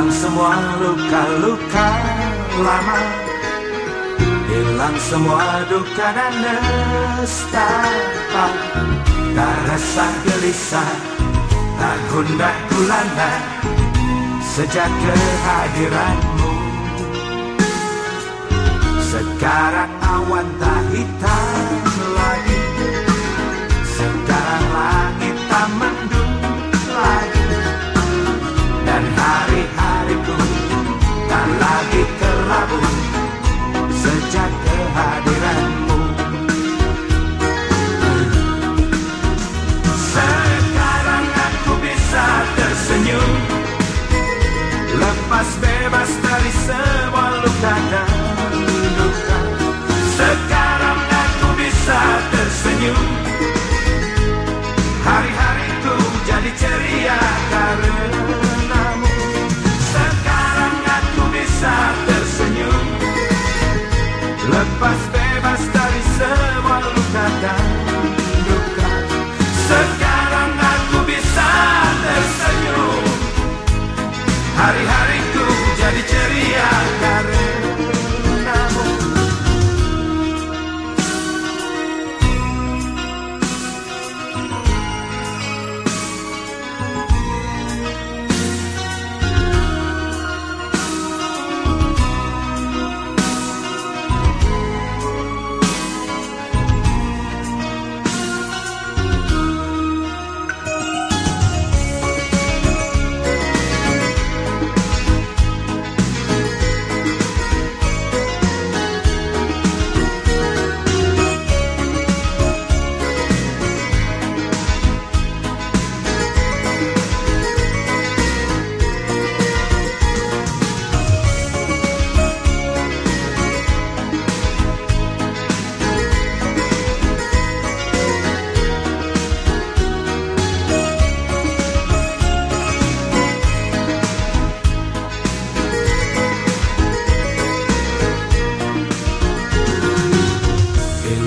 Hilang semua luka-luka lama. Hilang semua duka dan nestapa Tak resah gelisah Tak gundah gulana Sejak kehadiranmu. Sekarang awan tak hitam. passar.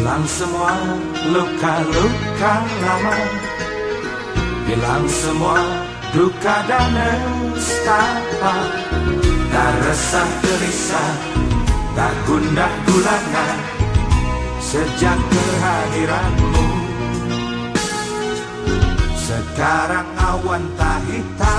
Hilang semua luka-luka lama. Hilang semua duka dan nestapa Tak resah gelisah, tak gundah gulana Sejak kehadiranmu. Sekarang awan tak hitam.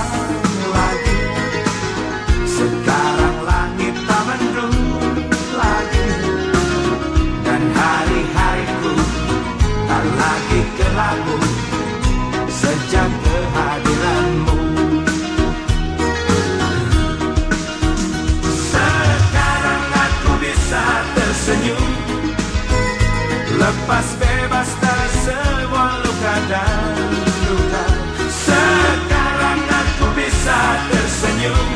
Lepas bebas tak semua luka dan luka. Sekarang aku bisa tersenyum